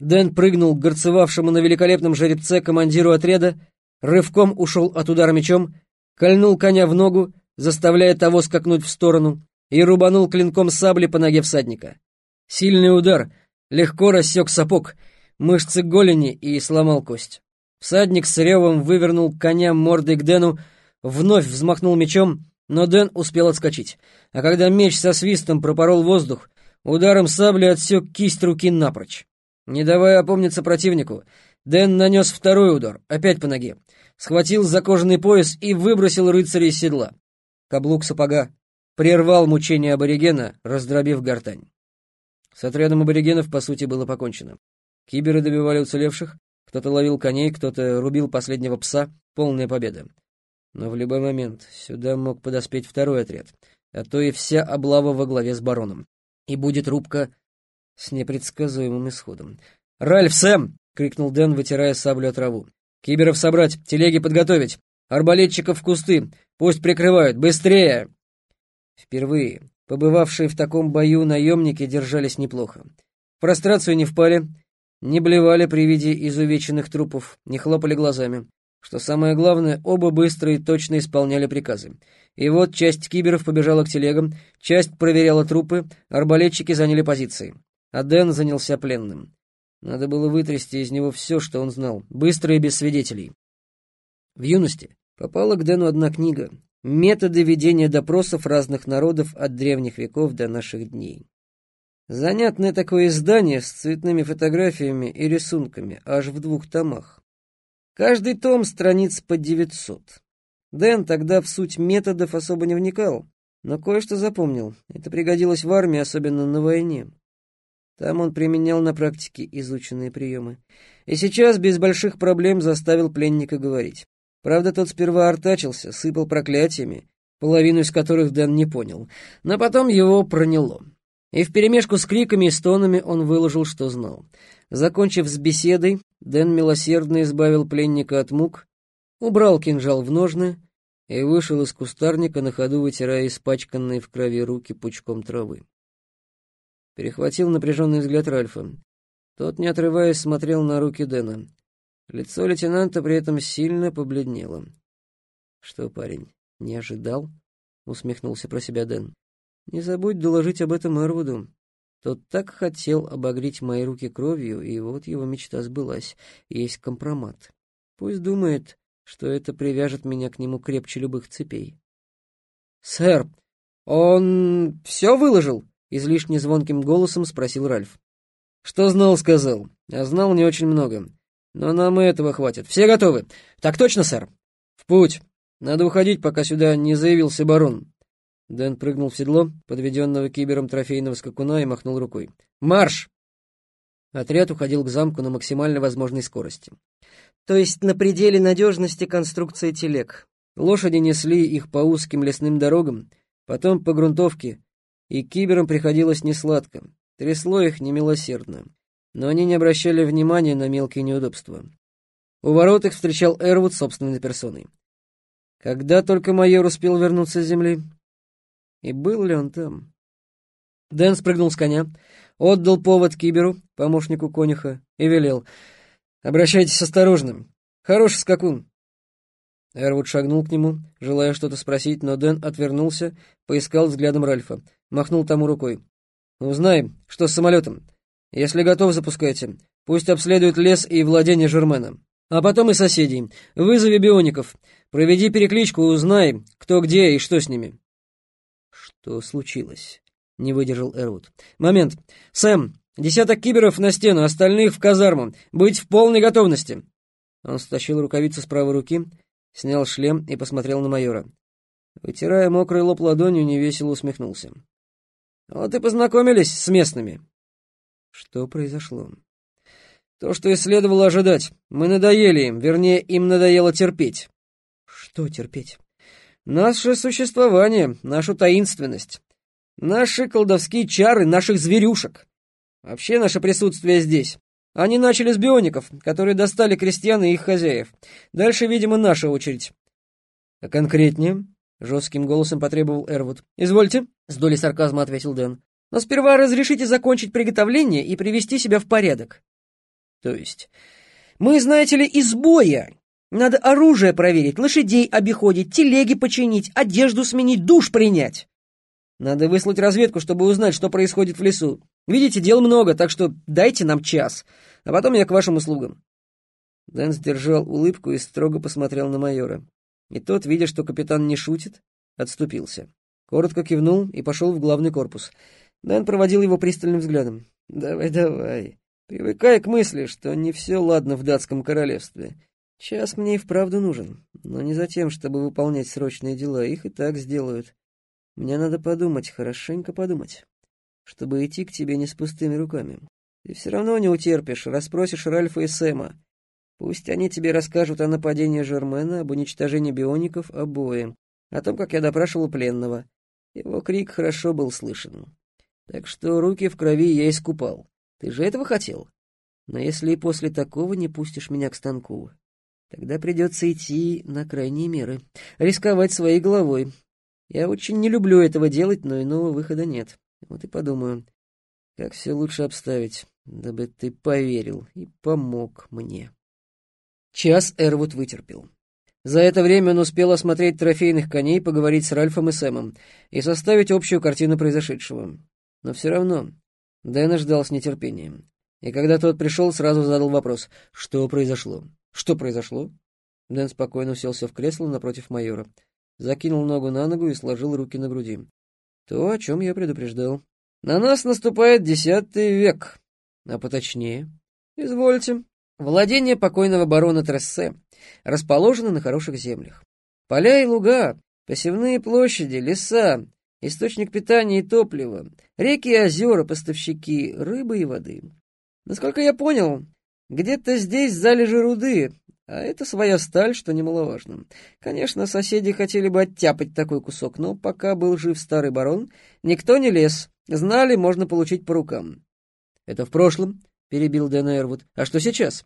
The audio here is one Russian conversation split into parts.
Дэн прыгнул к горцевавшему на великолепном жеребце командиру отряда, рывком ушел от удара мечом, кольнул коня в ногу, заставляя того скакнуть в сторону, и рубанул клинком сабли по ноге всадника. Сильный удар легко рассек сапог, мышцы голени и сломал кость. Всадник с ревом вывернул коня мордой к Дэну, вновь взмахнул мечом, но Дэн успел отскочить. А когда меч со свистом пропорол воздух, ударом сабли отсек кисть руки напрочь. Не давая опомниться противнику, Дэн нанес второй удар, опять по ноге, схватил за кожаный пояс и выбросил рыцаря из седла. Каблук сапога прервал мучение аборигена, раздробив гортань. С отрядом аборигенов, по сути, было покончено. Киберы добивали уцелевших, кто-то ловил коней, кто-то рубил последнего пса, полная победа. Но в любой момент сюда мог подоспеть второй отряд, а то и вся облава во главе с бароном. И будет рубка с непредсказуемым исходом. «Ральф, Сэм!» — крикнул Дэн, вытирая саблю от траву. «Киберов собрать, телеги подготовить, арбалетчиков в кусты, пусть прикрывают, быстрее!» Впервые побывавшие в таком бою наемники держались неплохо. В прострацию не впали, не блевали при виде изувеченных трупов, не хлопали глазами. Что самое главное, оба быстро и точно исполняли приказы. И вот часть киберов побежала к телегам, часть проверяла трупы, арбалетчики заняли позиции а Дэн занялся пленным. Надо было вытрясти из него все, что он знал, быстро и без свидетелей. В юности попала к Дэну одна книга «Методы ведения допросов разных народов от древних веков до наших дней». Занятное такое издание с цветными фотографиями и рисунками, аж в двух томах. Каждый том страниц по 900. Дэн тогда в суть методов особо не вникал, но кое-что запомнил. Это пригодилось в армии, особенно на войне. Там он применял на практике изученные приемы. И сейчас без больших проблем заставил пленника говорить. Правда, тот сперва артачился, сыпал проклятиями, половину из которых Дэн не понял, но потом его проняло. И вперемешку с криками и стонами он выложил, что знал. Закончив с беседой, Дэн милосердно избавил пленника от мук, убрал кинжал в ножны и вышел из кустарника, на ходу вытирая испачканные в крови руки пучком травы перехватил напряженный взгляд Ральфа. Тот, не отрываясь, смотрел на руки Дэна. Лицо лейтенанта при этом сильно побледнело. «Что, парень, не ожидал?» — усмехнулся про себя Дэн. «Не забудь доложить об этом Эрвуду. Тот так хотел обогреть мои руки кровью, и вот его мечта сбылась. Есть компромат. Пусть думает, что это привяжет меня к нему крепче любых цепей». «Сэр, он все выложил?» Излишне звонким голосом спросил Ральф. «Что знал, сказал. А знал не очень много. Но нам и этого хватит. Все готовы? Так точно, сэр? В путь. Надо уходить, пока сюда не заявился барон». Дэн прыгнул в седло, подведенного кибером трофейного скакуна, и махнул рукой. «Марш!» Отряд уходил к замку на максимально возможной скорости. То есть на пределе надежности конструкции телег. Лошади несли их по узким лесным дорогам, потом по грунтовке, и киберам приходилось несладко, трясло их немилосердно, но они не обращали внимания на мелкие неудобства. У ворот их встречал Эрвуд собственной персоной. Когда только майор успел вернуться с земли? И был ли он там? Дэн спрыгнул с коня, отдал повод киберу, помощнику конюха, и велел. «Обращайтесь осторожно. Хороший скакун». Эрвуд шагнул к нему, желая что-то спросить, но Дэн отвернулся, поискал взглядом Ральфа махнул тому рукой. «Узнай, что с самолетом. Если готов, запускайте. Пусть обследует лес и владение Жермена. А потом и соседей. Вызови биоников. Проведи перекличку, узнай, кто где и что с ними». «Что случилось?» — не выдержал Эрвуд. «Момент. Сэм, десяток киберов на стену, остальных в казарму. Быть в полной готовности». Он стащил рукавицу с правой руки, снял шлем и посмотрел на майора. Вытирая мокрый лоб ладонью, невесело усмехнулся. Вот и познакомились с местными. Что произошло? То, что и следовало ожидать. Мы надоели им, вернее, им надоело терпеть. Что терпеть? Наше существование, нашу таинственность, наши колдовские чары, наших зверюшек. Вообще наше присутствие здесь. Они начали с биоников, которые достали крестьян и их хозяев. Дальше, видимо, наша очередь. А конкретнее? — жестким голосом потребовал Эрвуд. «Извольте», — с долей сарказма ответил Дэн. «Но сперва разрешите закончить приготовление и привести себя в порядок». То есть? Мы, знаете ли, из боя. Надо оружие проверить, лошадей обиходить, телеги починить, одежду сменить, душ принять. Надо выслать разведку, чтобы узнать, что происходит в лесу. Видите, дел много, так что дайте нам час, а потом я к вашим услугам». Дэн сдержал улыбку и строго посмотрел на майора. И тот, видя, что капитан не шутит, отступился. Коротко кивнул и пошел в главный корпус. Дэн проводил его пристальным взглядом. «Давай, давай. Привыкай к мысли, что не все ладно в датском королевстве. Час мне и вправду нужен, но не за тем, чтобы выполнять срочные дела, их и так сделают. Мне надо подумать, хорошенько подумать, чтобы идти к тебе не с пустыми руками. Ты все равно не утерпишь, расспросишь Ральфа и Сэма. Пусть они тебе расскажут о нападении Жермена, об уничтожении биоников обоим, о том, как я допрашивал пленного. Его крик хорошо был слышен. Так что руки в крови я искупал. Ты же этого хотел? Но если и после такого не пустишь меня к станку, тогда придется идти на крайние меры, рисковать своей головой, я очень не люблю этого делать, но иного выхода нет. Вот и подумаю, как все лучше обставить, дабы ты поверил и помог мне. Час Эрвуд вытерпел. За это время он успел осмотреть трофейных коней, поговорить с Ральфом и Сэмом и составить общую картину произошедшего. Но все равно Дэна ждал с нетерпением. И когда тот пришел, сразу задал вопрос, что произошло? Что произошло? Дэн спокойно уселся в кресло напротив майора закинул ногу на ногу и сложил руки на груди. То, о чем я предупреждал. На нас наступает десятый век, а поточнее. Извольте. Владение покойного барона Трессе расположено на хороших землях. Поля и луга, посевные площади, леса, источник питания и топлива, реки и озера, поставщики рыбы и воды. Насколько я понял, где-то здесь залежи руды, а это своя сталь, что немаловажно. Конечно, соседи хотели бы оттяпать такой кусок, но пока был жив старый барон, никто не лез. Знали, можно получить по рукам. «Это в прошлом», — перебил Дэн Эрвуд. «А что сейчас?»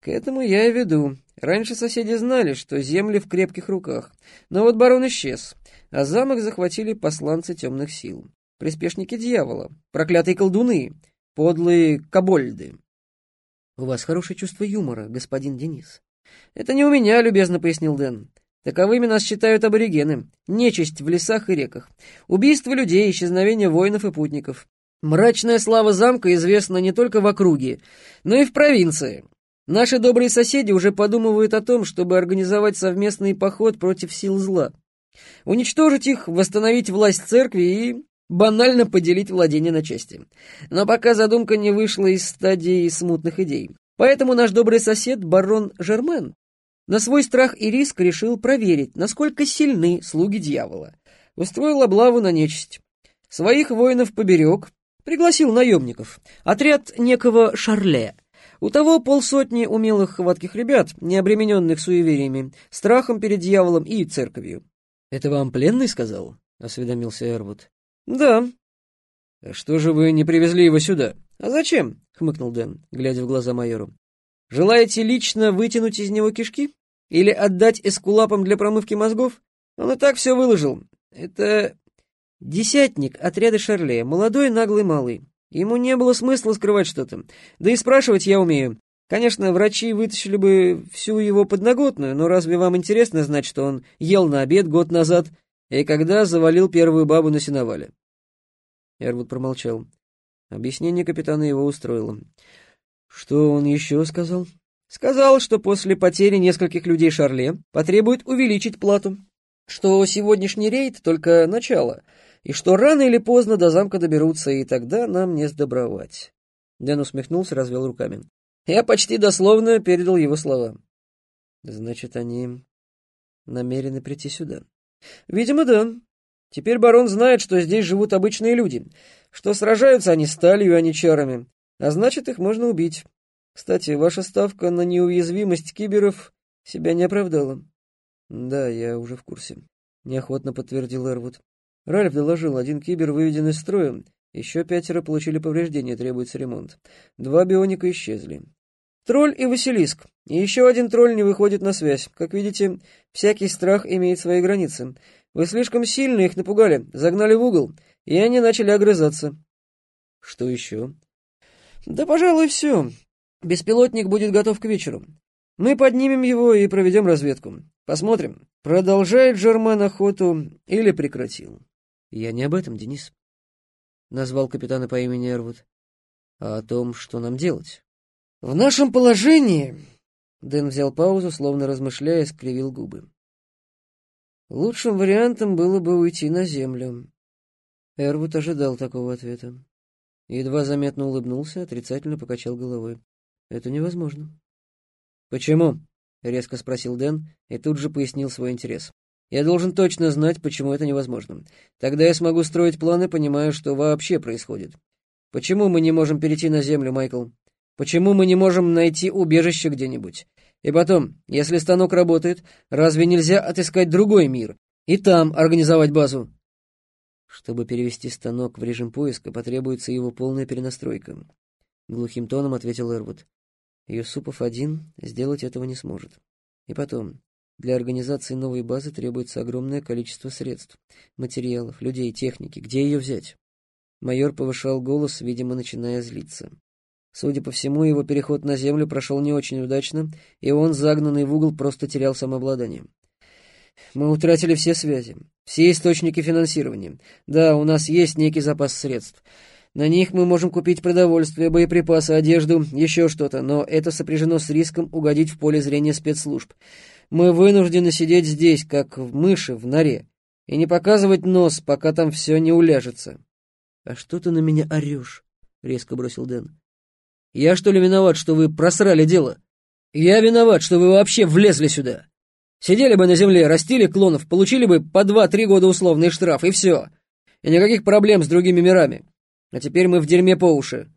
«К этому я и веду. Раньше соседи знали, что земли в крепких руках. Но вот барон исчез, а замок захватили посланцы темных сил. Приспешники дьявола, проклятые колдуны, подлые кобольды. «У вас хорошее чувство юмора, господин Денис». «Это не у меня», — любезно пояснил Дэн. Таковыми нас считают аборигены, нечисть в лесах и реках, убийство людей, исчезновение воинов и путников. Мрачная слава замка известна не только в округе, но и в провинции. Наши добрые соседи уже подумывают о том, чтобы организовать совместный поход против сил зла. Уничтожить их, восстановить власть церкви и банально поделить владение на части. Но пока задумка не вышла из стадии смутных идей. Поэтому наш добрый сосед, барон Жермен, на свой страх и риск решил проверить, насколько сильны слуги дьявола. Устроил облаву на нечисть. Своих воинов поберег, пригласил наемников. Отряд некого Шарле. У того полсотни умелых хватких ребят, не обремененных суевериями, страхом перед дьяволом и церковью. «Это вам пленный сказал?» — осведомился Эрвуд. «Да». «Что же вы не привезли его сюда?» «А зачем?» — хмыкнул Дэн, глядя в глаза майору. «Желаете лично вытянуть из него кишки? Или отдать эскулапам для промывки мозгов? Он и так все выложил. Это десятник отряда Шарле, молодой наглый малый. Ему не было смысла скрывать что-то. Да и спрашивать я умею. Конечно, врачи вытащили бы всю его подноготную, но разве вам интересно знать, что он ел на обед год назад и когда завалил первую бабу на сеновале. Эрвуд промолчал. Объяснение капитана его устроило. Что он еще сказал? Сказал, что после потери нескольких людей Шарле потребует увеличить плату, что сегодняшний рейд — только начало, и что рано или поздно до замка доберутся, и тогда нам не сдобровать. Дэн усмехнулся, развел руками. Я почти дословно передал его слова. Значит, они намерены прийти сюда. Видимо, да. Теперь барон знает, что здесь живут обычные люди, что сражаются они сталью, а не чарами, а значит, их можно убить. Кстати, ваша ставка на неуязвимость киберов себя не оправдала. Да, я уже в курсе, неохотно подтвердил Эрвуд. Ральф доложил, один кибер выведен из строя, еще пятеро получили повреждения, требуется ремонт. Два бионика исчезли. Тролль и Василиск. И еще один тролль не выходит на связь. Как видите, всякий страх имеет свои границы. Вы слишком сильно их напугали, загнали в угол, и они начали огрызаться. Что еще? Да, пожалуй, все. Беспилотник будет готов к вечеру. Мы поднимем его и проведем разведку. Посмотрим, продолжает Жермен охоту или прекратил. Я не об этом, Денис. Назвал капитана по имени Эрвуд. А о том, что нам делать. В нашем положении... Дэн взял паузу, словно размышляя, скривил губы. Лучшим вариантом было бы уйти на землю. Эрвуд ожидал такого ответа. Едва заметно улыбнулся, отрицательно покачал головой. Это невозможно. «Почему?» — резко спросил Дэн и тут же пояснил свой интерес. «Я должен точно знать, почему это невозможно. Тогда я смогу строить планы, понимая, что вообще происходит. Почему мы не можем перейти на Землю, Майкл? Почему мы не можем найти убежище где-нибудь? И потом, если станок работает, разве нельзя отыскать другой мир и там организовать базу? Чтобы перевести станок в режим поиска, потребуется его полная перенастройка. Глухим тоном ответил Эрвуд. Юсупов один сделать этого не сможет. И потом, для организации новой базы требуется огромное количество средств, материалов, людей, техники. Где ее взять? Майор повышал голос, видимо, начиная злиться. Судя по всему, его переход на землю прошел не очень удачно, и он, загнанный в угол, просто терял самообладание. Мы утратили все связи, все источники финансирования. Да, у нас есть некий запас средств. На них мы можем купить продовольствие, боеприпасы, одежду, еще что-то, но это сопряжено с риском угодить в поле зрения спецслужб. Мы вынуждены сидеть здесь, как в мыши в норе, и не показывать нос, пока там все не уляжется. — А что ты на меня орешь? — резко бросил Дэн. Я что ли виноват, что вы просрали дело? Я виноват, что вы вообще влезли сюда. Сидели бы на земле, растили клонов, получили бы по два-три года условный штраф, и все. И никаких проблем с другими мирами. А теперь мы в дерьме по уши.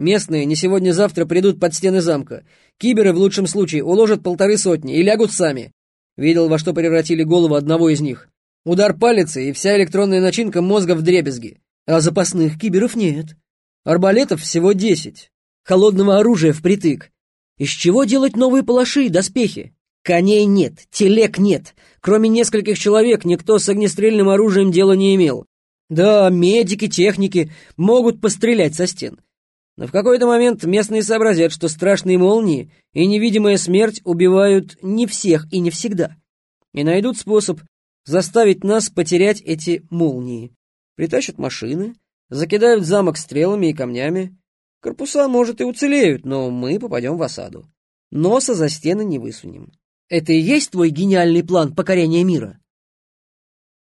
Местные не сегодня-завтра придут под стены замка. Киберы в лучшем случае уложат полторы сотни и лягут сами. Видел, во что превратили голову одного из них. Удар палицы и вся электронная начинка мозга в дребезги. А запасных киберов нет. Арбалетов всего десять холодного оружия впритык. Из чего делать новые палаши и доспехи? Коней нет, телег нет. Кроме нескольких человек, никто с огнестрельным оружием дела не имел. Да, медики, техники могут пострелять со стен. Но в какой-то момент местные сообразят, что страшные молнии и невидимая смерть убивают не всех и не всегда. И найдут способ заставить нас потерять эти молнии. Притащат машины, закидают замок стрелами и камнями, Корпуса, может, и уцелеют, но мы попадем в осаду. Носа за стены не высунем. Это и есть твой гениальный план покорения мира?»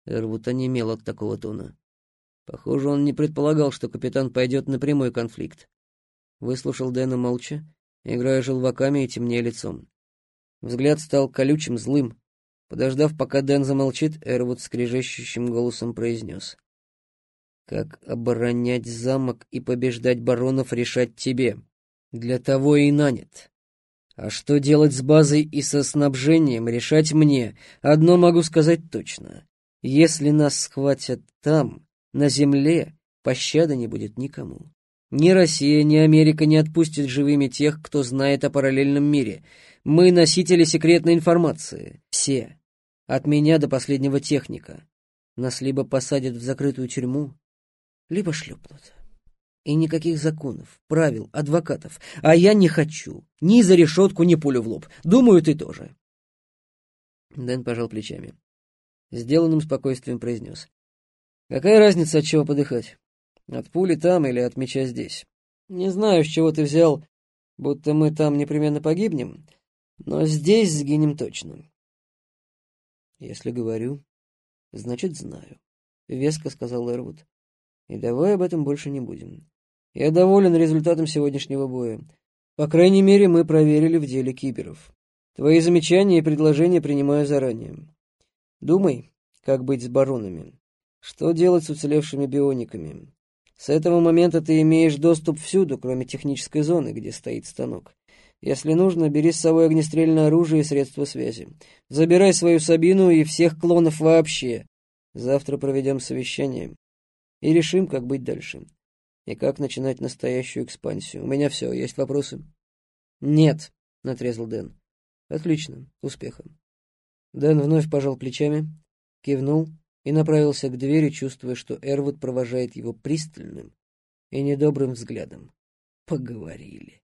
Эрвуд онемел от такого тона. Похоже, он не предполагал, что капитан пойдет на прямой конфликт. Выслушал Дэна молча, играя желваками и темнее лицом. Взгляд стал колючим, злым. Подождав, пока Дэн замолчит, Эрвуд скрежещущим голосом произнес. Как оборонять замок и побеждать баронов решать тебе. Для того и нанят. А что делать с базой и со снабжением, решать мне. Одно могу сказать точно. Если нас схватят там, на земле, пощады не будет никому. Ни Россия, ни Америка не отпустят живыми тех, кто знает о параллельном мире. Мы носители секретной информации. Все. От меня до последнего техника. Нас либо посадят в закрытую тюрьму, либо шлепнут. И никаких законов, правил, адвокатов. А я не хочу. Ни за решетку, ни пулю в лоб. Думаю, ты тоже. Дэн пожал плечами. Сделанным спокойствием произнес. Какая разница, от чего подыхать? От пули там или от меча здесь? Не знаю, с чего ты взял, будто мы там непременно погибнем, но здесь сгинем точно. Если говорю, значит знаю, — веско сказал Эрвуд. И давай об этом больше не будем. Я доволен результатом сегодняшнего боя. По крайней мере, мы проверили в деле киберов. Твои замечания и предложения принимаю заранее. Думай, как быть с баронами. Что делать с уцелевшими биониками? С этого момента ты имеешь доступ всюду, кроме технической зоны, где стоит станок. Если нужно, бери с собой огнестрельное оружие и средства связи. Забирай свою Сабину и всех клонов вообще. Завтра проведем совещание и решим, как быть дальше. И как начинать настоящую экспансию. У меня все, есть вопросы? Нет, отрезал Дэн. Отлично, успеха. Дэн вновь пожал плечами, кивнул и направился к двери, чувствуя, что Эрвуд провожает его пристальным и недобрым взглядом. Поговорили.